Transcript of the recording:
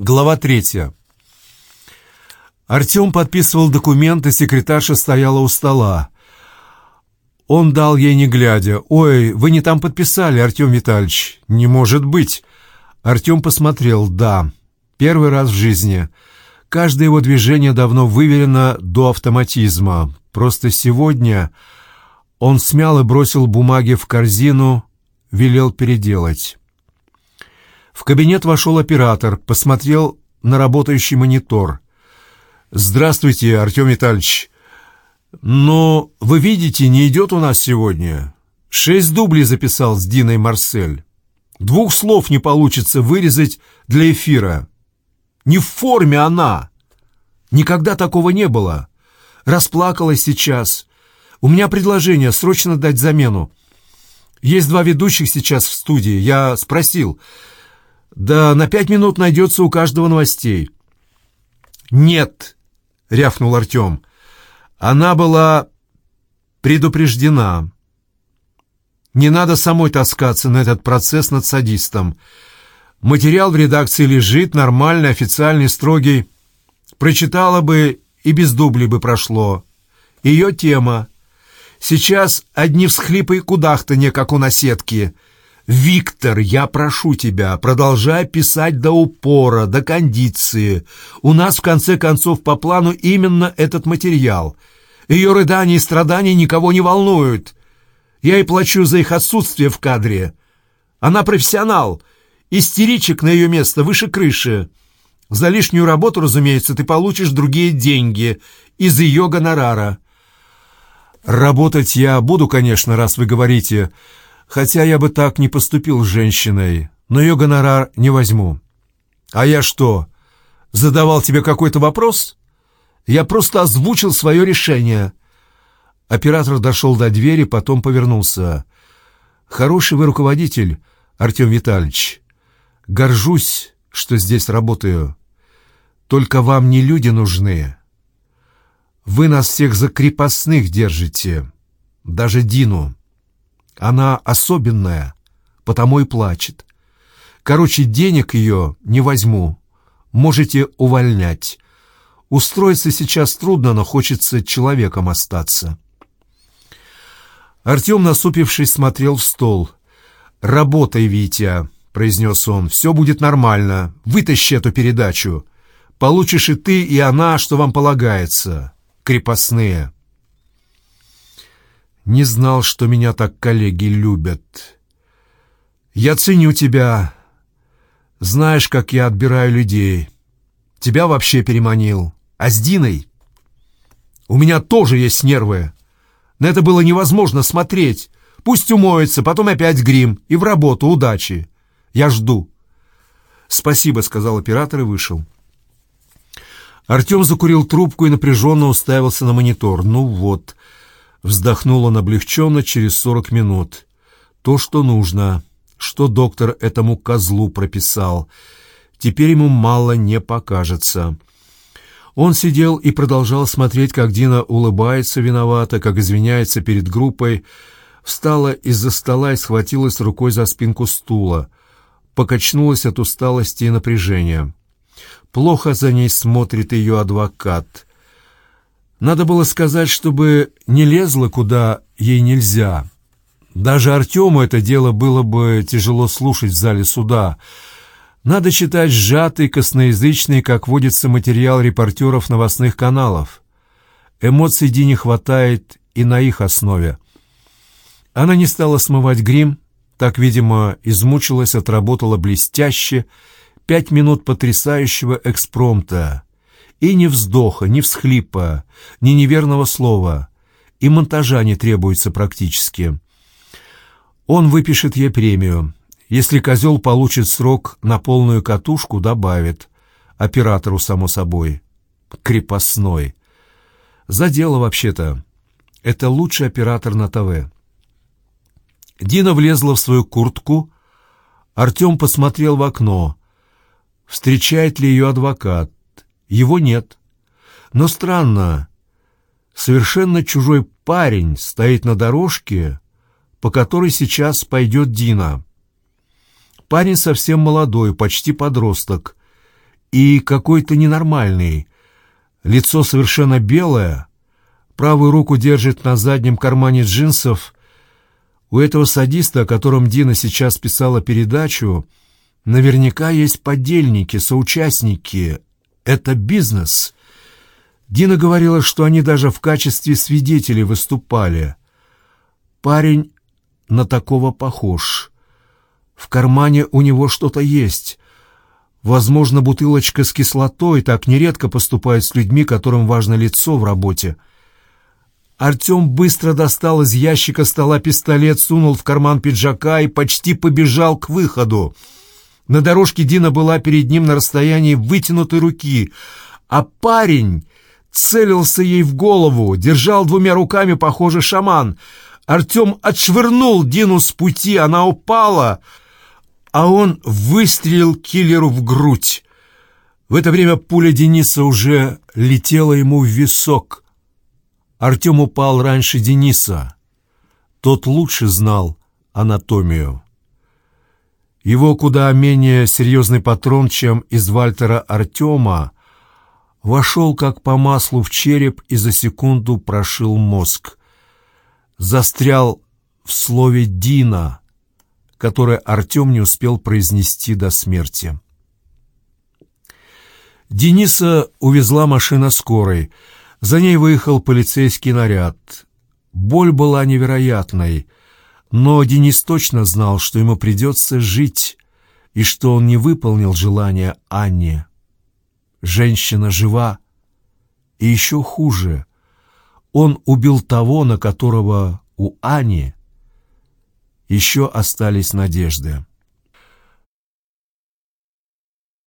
Глава третья. Артем подписывал документы, секретарша стояла у стола. Он дал ей не глядя. «Ой, вы не там подписали, Артем Витальевич». «Не может быть». Артем посмотрел. «Да, первый раз в жизни». Каждое его движение давно выверено до автоматизма. Просто сегодня он смял и бросил бумаги в корзину, велел переделать. В кабинет вошел оператор, посмотрел на работающий монитор. «Здравствуйте, Артем Витальевич. Но, вы видите, не идет у нас сегодня. Шесть дублей записал с Диной Марсель. Двух слов не получится вырезать для эфира. Не в форме она. Никогда такого не было. Расплакалась сейчас. У меня предложение срочно дать замену. Есть два ведущих сейчас в студии. Я спросил. Да на пять минут найдется у каждого новостей. Нет, рявкнул Артем. Она была предупреждена. Не надо самой таскаться на этот процесс над садистом. Материал в редакции лежит, нормальный, официальный, строгий. Прочитала бы и без дублей бы прошло. Ее тема. Сейчас одни всхлипы и кудахтанье, как у наседки. «Виктор, я прошу тебя, продолжай писать до упора, до кондиции. У нас, в конце концов, по плану именно этот материал. Ее рыдания и страдания никого не волнуют. Я и плачу за их отсутствие в кадре. Она профессионал» Истеричек на ее место выше крыши. За лишнюю работу, разумеется, ты получишь другие деньги из ее гонорара. Работать я буду, конечно, раз вы говорите, хотя я бы так не поступил с женщиной, но ее гонорар не возьму. А я что, задавал тебе какой-то вопрос? Я просто озвучил свое решение. Оператор дошел до двери, потом повернулся. Хороший вы руководитель, Артем Витальевич. Горжусь, что здесь работаю. Только вам не люди нужны. Вы нас всех за крепостных держите. Даже Дину. Она особенная, потому и плачет. Короче, денег ее не возьму. Можете увольнять. Устроиться сейчас трудно, но хочется человеком остаться. Артем, насупившись, смотрел в стол. «Работай, Витя!» произнес он. «Все будет нормально. Вытащи эту передачу. Получишь и ты, и она, что вам полагается. Крепостные». Не знал, что меня так коллеги любят. Я ценю тебя. Знаешь, как я отбираю людей. Тебя вообще переманил. А с Диной? У меня тоже есть нервы. На это было невозможно смотреть. Пусть умоется, потом опять грим. И в работу. Удачи. Я жду». «Спасибо», — сказал оператор и вышел. Артем закурил трубку и напряженно уставился на монитор. «Ну вот», — вздохнул он облегченно через сорок минут. «То, что нужно, что доктор этому козлу прописал. Теперь ему мало не покажется». Он сидел и продолжал смотреть, как Дина улыбается виновато, как извиняется перед группой, встала из-за стола и схватилась рукой за спинку стула покачнулась от усталости и напряжения. Плохо за ней смотрит ее адвокат. Надо было сказать, чтобы не лезла, куда ей нельзя. Даже Артему это дело было бы тяжело слушать в зале суда. Надо читать сжатый, косноязычный, как водится, материал репортеров новостных каналов. Эмоций Ди не хватает и на их основе. Она не стала смывать грим, так, видимо, измучилась, отработала блестяще, пять минут потрясающего экспромта. И ни вздоха, ни всхлипа, ни неверного слова. И монтажа не требуется практически. Он выпишет ей премию. Если козел получит срок на полную катушку, добавит. Оператору, само собой. Крепостной. За дело, вообще-то. Это лучший оператор на ТВ. Дина влезла в свою куртку. Артем посмотрел в окно. Встречает ли ее адвокат? Его нет. Но странно. Совершенно чужой парень стоит на дорожке, по которой сейчас пойдет Дина. Парень совсем молодой, почти подросток. и какой-то ненормальный. Лицо совершенно белое, правую руку держит на заднем кармане джинсов. У этого садиста, о котором Дина сейчас писала передачу, наверняка есть подельники, соучастники. Это бизнес. Дина говорила, что они даже в качестве свидетелей выступали. Парень на такого похож. В кармане у него что-то есть. Возможно, бутылочка с кислотой так нередко поступает с людьми, которым важно лицо в работе. Артем быстро достал из ящика стола пистолет, сунул в карман пиджака и почти побежал к выходу. На дорожке Дина была перед ним на расстоянии вытянутой руки, а парень целился ей в голову, держал двумя руками, похоже, шаман. Артем отшвырнул Дину с пути, она упала, а он выстрелил киллеру в грудь. В это время пуля Дениса уже летела ему в висок. Артем упал раньше Дениса. Тот лучше знал анатомию. Его куда менее серьезный патрон, чем из Вальтера Артема, вошел как по маслу в череп и за секунду прошил мозг. Застрял в слове «Дина», которое Артем не успел произнести до смерти. Дениса увезла машина скорой. За ней выехал полицейский наряд. Боль была невероятной, но Денис точно знал, что ему придется жить, и что он не выполнил желание Анне. Женщина жива, и еще хуже. Он убил того, на которого у Ани еще остались надежды.